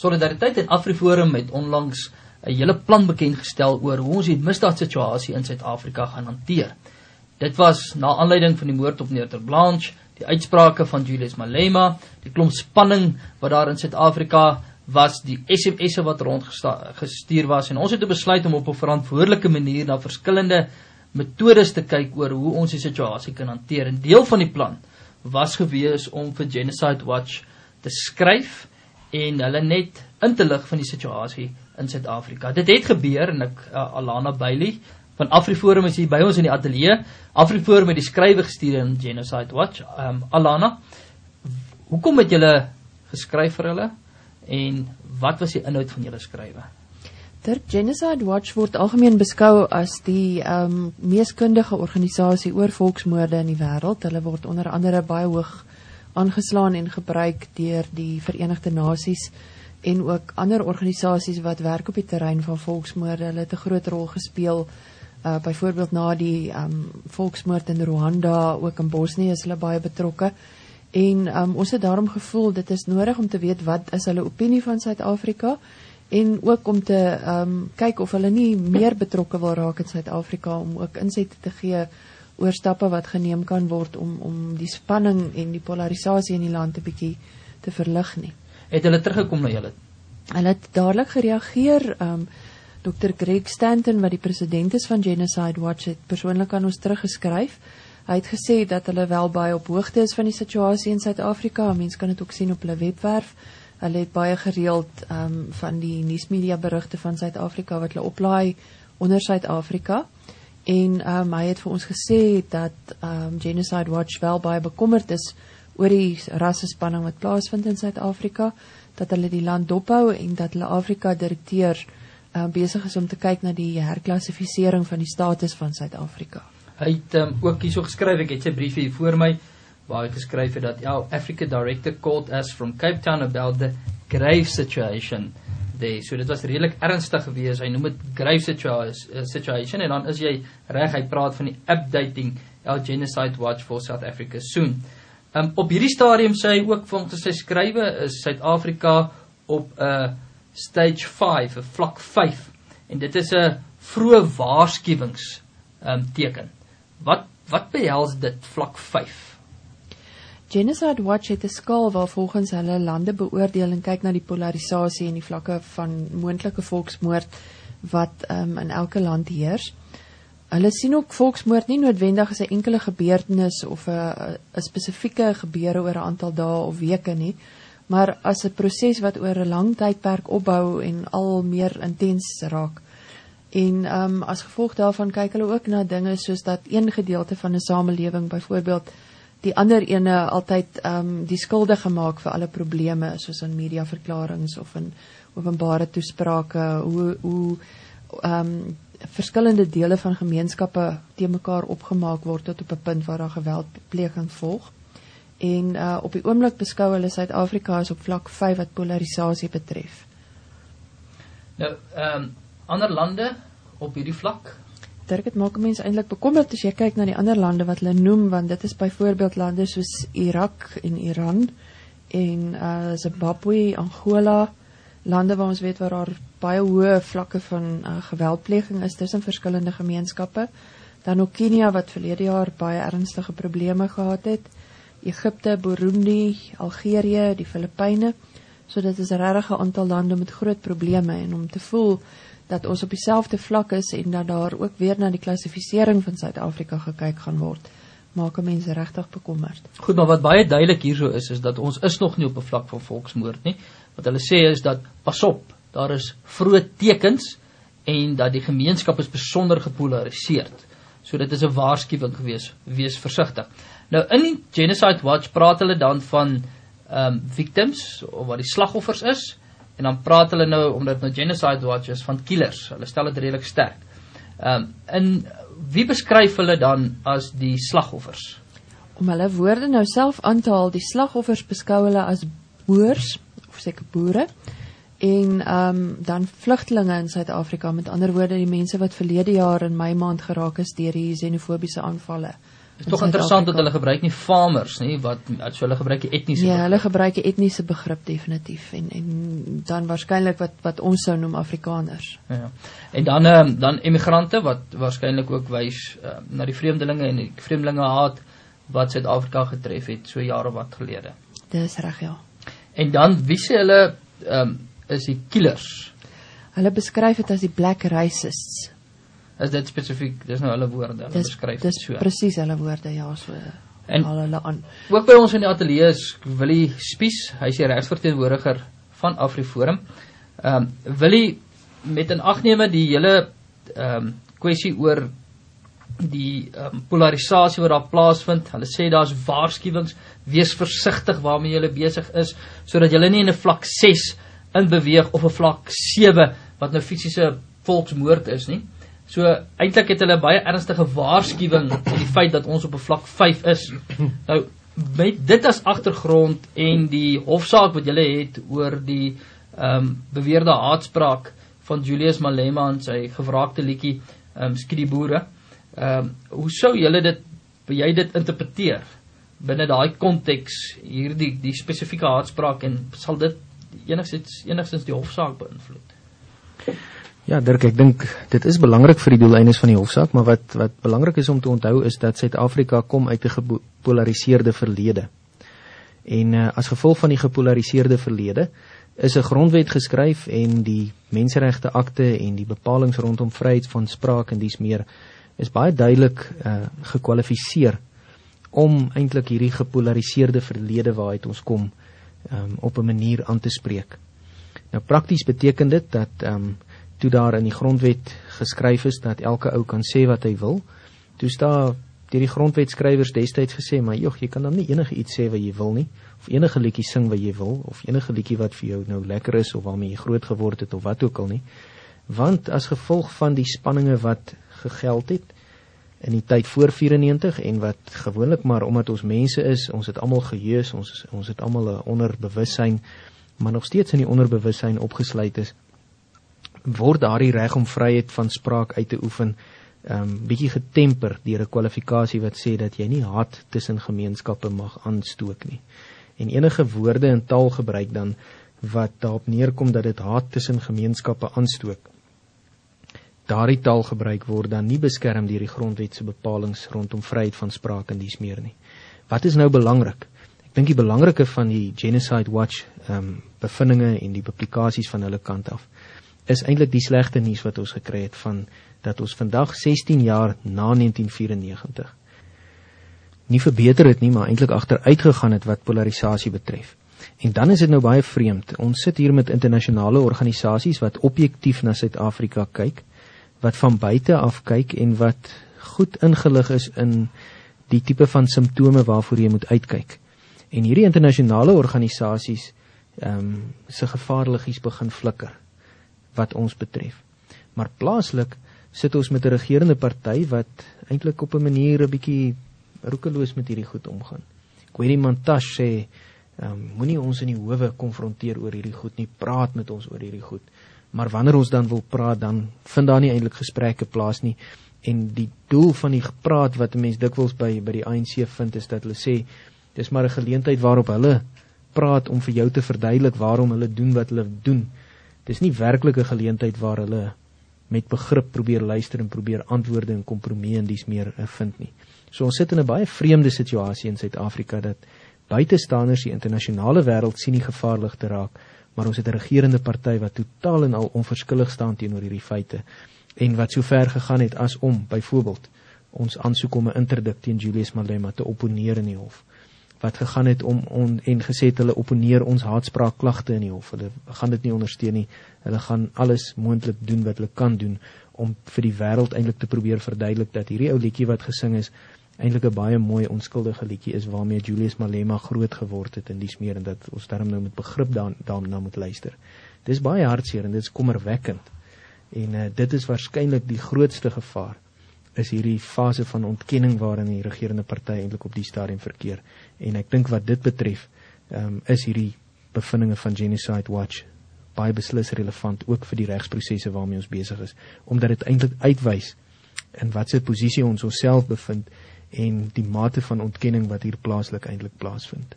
Solidariteit en Afriforum het onlangs 'n hele plan bekend gestel oor hoe ons die misdaadsituasie in Suid-Afrika gaan hanteer. Dit was na aanleiding van die moord op Neerter Blanche, die uitsprake van Julius Malema, die klomp spanning wat daar in Suid-Afrika was, die SMS'e wat rondgestuur was en ons het besluit om op 'n verantwoordelike manier na verskillende metodes te kyk oor hoe ons die situasie kan hanteer. En deel van die plan was gewees om vir Genocide Watch te skryf en hulle net in te lig van die situasie in Suid-Afrika. Dit het gebeur en ek uh, Alana Bailey van Afriforum is hier by ons in die ateljee. Afriforum het die skrywe gestuur aan Genocide Watch. Ehm um, Alana, hoekom het julle geskryf vir hulle en wat was die inhoud van julle skrywe? Der Genocide Watch word algemeen beskou as die ehm um, mees kundige organisasie oor volksmoorde in die wêreld. Hulle word onder andere baie hoog aangeslaan en gebruik deur die Verenigde Nasies en ook ander organisasies wat werk op die terrein van volksmoorde. Hulle het 'n groot rol gespeel uh byvoorbeeld na die um, volksmoord in Rwanda, ook in Bosnië is hulle baie betrokke. En um, ons het daarom gevoel dit is nodig om te weet wat is hulle opinie van Suid-Afrika en ook om te um kyk of hulle nie meer betrokke wil raak in Suid-Afrika om ook insette te gee oor stappe wat geneem kan word om om die spanning en die polarisasie in die land 'n bietjie te verlig nie. Het hulle teruggekom na julle? Hulle het dadelik gereageer. Um Dr. Greg Stanton wat die president is van Genocide Watch het persoonlik aan ons teruggeskryf. Hy het gesê dat hulle wel baie op hoogte is van die situasie in Suid-Afrika. Mense kan dit ook sien op hulle webwerf. Hulle het baie gereeld ehm um, van die nuusmedia berigte van Suid-Afrika wat hulle oplaai onder Suid-Afrika. En um, hy het vir ons gesê dat um, Genocide Watch wel baie bekommerd is oor die rassespanning wat plaasvind in Suid-Afrika, dat hulle die land dophou en dat hulle Afrika direkteur ehm uh, besig is om te kyk na die herklassifisering van die status van Suid-Afrika. Hy het um, ook hierso geskryf, ek het sy brief hier voor my waar hy geskryf het dat ja, Africa director called us from Cape Town about the grave situation there. So dit was redelik ernstig geweest. Hy noem dit grave situa situation en dan is jy reg, hy praat van die updating El Genocide Watch for South Africa soon. Um op hierdie stadium sê hy ook van sy skrywe is Suid-Afrika op 'n uh, stage 5, 'n vlak 5 en dit is 'n vroeë waarskuwings um teken. Wat wat behels dit vlak 5? Genocide Watch het 'n skaal waar volgens hulle lande beoordeel en kyk na die polarisasie en die vlakke van moontlike volksmoord wat um, in elke land heers. Hulle sien ook volksmoord nie noodwendig as 'n enkele gebeurtenis of 'n 'n spesifieke gebeure oor 'n aantal dae of weke nie, maar as 'n proses wat oor 'n lang tydperk opbou en al meer intens raak. En ehm um, as gevolg daarvan kyk hulle ook na dinge soos dat een gedeelte van 'n samelewing byvoorbeeld die ander ene altyd ehm um, die skuldige maak vir alle probleme soos in mediaverklaringe of in openbare toesprake hoe hoe ehm um, verskillende dele van gemeenskappe te mekaar opgemaak word tot op 'n punt waar daar geweldpleging volg. En uh op die oomblik beskou hulle Suid-Afrika as op vlak 5 wat polarisasie betref. Nou ehm um, ander lande op hierdie vlak dink dit maak mense eintlik bekommerd as jy kyk na die ander lande wat hulle noem want dit is byvoorbeeld lande soos Irak en Iran en uh Zimbabwe, Angola, lande waar ons weet waar daar baie hoë vlakke van uh, geweldpleging is tussen verskillende gemeenskappe. Dan ook Kenia wat verlede jaar baie ernstige probleme gehad het. Egipte, Burundi, Algerië, die Filippyne. So dit is 'n regtig aantal lande met groot probleme en om te voel dat ons op dieselfde vlak is en dat daar ook weer na die klassifisering van Suid-Afrika gekyk gaan word, maak mense regtig bekommerd. Goed, maar wat baie duidelik hierso is is dat ons is nog nie op 'n vlak van volksmoord nie. Wat hulle sê is dat pas op, daar is vroeë tekens en dat die gemeenskap is besonder gepolariseerd. So dit is 'n waarskuwing gewees, wees versigtig. Nou in Genocide Watch praat hulle dan van ehm um, victims of wat die slagoffers is En dan praat hulle nou omdat nou genocide watch is van killers. Hulle stel dit redelik sterk. Ehm um, in wie beskryf hulle dan as die slagoffers? Om hulle woorde nou self aan te haal, die slagoffers beskou hulle as boers of seker boere en ehm um, dan vlugtelinge in Suid-Afrika. Met ander woorde, die mense wat verlede jaar in Mei maand geraak is deur die xenofobiese aanvalle Dit is tog interessant dat hulle gebruik nie farmers nie, wat so hulle gebruik die etniese. Ja, hulle gebruik die etniese begrip definitief en en dan waarskynlik wat wat ons sou noem Afrikaners. Ja. En dan ehm dan emigrante wat waarskynlik ook wys uh, na die vreemdelinge en die vreemdelinge haat wat Suid-Afrika getref het so jare wat gelede. Dis reg ja. En dan wie sê hulle ehm um, is die killers? Hulle beskryf dit as die black racists. Is dit spesifiek? Dis nou hulle woorde. Hulle Dis beskryf dis dit so. presies hulle woorde ja, so En- haal hulle aan. Ook by ons in die ateljee is Willie Spies, hy is die regsverteenwoordiger van AfriForum. Ehm um, Willie met 'n agneeme die hele ehm um, kwessie oor die ehm um, polarisasie wat daar plaasvind. Hulle sê daar's waarskuwings, wees versigtig waarmee jy besig is sodat jy nie in 'n vlak 6 inbeweeg of 'n vlak 7 wat nou fisiese volksmoord is nie. So eintlik het hulle baie ernstige waarskuwing in die feit dat ons op 'n vlak 5 is. Nou met dit as agtergrond en die hofsaak wat julle het oor die ehm um, beweerde haatspraak van Julius Malema en sy gevraagde liedjie ehm um, Skiet die boere. Ehm um, hoe sou julle dit jy dit interpreteer binne daai konteks hierdie die spesifieke haatspraak en sal dit enigsins enigstens die hofsaak beïnvloed? Ja, Dirk, ek dink dit is belangrik vir die doeleindes van die hofsaak, maar wat wat belangrik is om te onthou is dat Suid-Afrika kom uit 'n gepolariseerde verlede. En uh, as gevolg van die gepolariseerde verlede is 'n grondwet geskryf en die menseregte akte en die bepalinge rondom vryheid van spraak en dies meer is baie duidelik uh, gekwalifiseer om eintlik hierdie gepolariseerde verlede waaruit ons kom um, op 'n manier aan te spreek. Nou prakties beteken dit dat ehm um, toe daar in die grondwet geskryf is dat elke ou kan sê wat hy wil, toe staan deur die grondwetskrywers destyds gesê, maar jog, jy kan dan nie enige iets sê wat jy wil nie of enige liedjie sing wat jy wil of enige liedjie wat vir jou nou lekker is of waarmee jy groot geword het of wat ook al nie. Want as gevolg van die spanninge wat gegeld het in die tyd voor 94 en wat gewoonlik maar omdat ons mense is, ons het almal geheus, ons ons het almal 'n onderbewussyn maar nog steeds in die onderbewussyn opgesluit is word daardie reg om vryheid van spraak uit te oefen um bietjie getemper deur 'n kwalifikasie wat sê dat jy nie haat tussen gemeenskappe mag aanstook nie. En enige woorde en taal gebruik dan wat daarop neerkom dat dit haat tussen gemeenskappe aanstook. Daardie taal gebruik word dan nie beskerm deur die grondwet se bepalinge rondom vryheid van spraak en dies meer nie. Wat is nou belangrik? Ek dink die belangrike van die Genocide Watch um bevindinge en die publikasies van hulle kant af is eintlik die slegte nuus wat ons gekry het van dat ons vandag 16 jaar na 1994 nie verbeter het nie, maar eintlik agteruit gegaan het wat polarisasie betref. En dan is dit nou baie vreemd. Ons sit hier met internasionale organisasies wat objektief na Suid-Afrika kyk, wat van buite af kyk en wat goed ingelig is in die tipe van simptome waarvoor jy moet uitkyk. En hierdie internasionale organisasies ehm um, se gevaarliggies begin flikker wat ons betref. Maar plaaslik sit ons met 'n regerende party wat eintlik op 'n manier 'n bietjie roekeloos met hierdie goed omgaan. Kweri Mantashe sê, um, moenie ons in die howe konfronteer oor hierdie goed nie, praat met ons oor hierdie goed. Maar wanneer ons dan wil praat, dan vind daar nie eintlik gesprekke plaas nie. En die doel van die gepraat wat 'n mens dikwels by by die ANC vind is dat hulle sê dis maar 'n geleentheid waarop hulle praat om vir jou te verduidelik waarom hulle doen wat hulle doen. Dis nie werklik 'n geleentheid waar hulle met begrip probeer luister en probeer antwoorde en kompromie en dis meer uh, vind nie. So ons sit in 'n baie vreemde situasie in Suid-Afrika dat buitestanders die internasionale wêreld sien nie gevaarlig te raak, maar ons het 'n regerende party wat totaal en al onverskillig staan teenoor hierdie feite en wat so ver gegaan het as om byvoorbeeld ons aansoek om 'n interdik teen Julius Malema te opponeer in die hof wat gegaan het om on, en gesê het hulle opponeer ons haatspraak klagte in die hof. Hulle gaan dit nie ondersteun nie. Hulle gaan alles moontlik doen wat hulle kan doen om vir die wêreld eintlik te probeer verduidelik dat hierdie ou liedjie wat gesing is eintlik 'n baie mooi onskuldige liedjie is waarmee Julius Malema groot geword het en dis meer en dat ons daarom nou met begrip daan daarna moet luister. Dis baie hartseer en dit is kommerwekkend. En uh, dit is waarskynlik die grootste gevaar is hierdie fase van ontkenning waarin die regerende party eintlik op die stadium verkeer. En ek dink wat dit betref, ehm um, is hierdie bevindinge van Genocide Watch baie beslis relevant ook vir die regsprosesse waarmee ons besig is, omdat dit eintlik uitwys in watter posisie ons onsself bevind en die mate van ontkenning wat hier plaaslik eintlik plaasvind.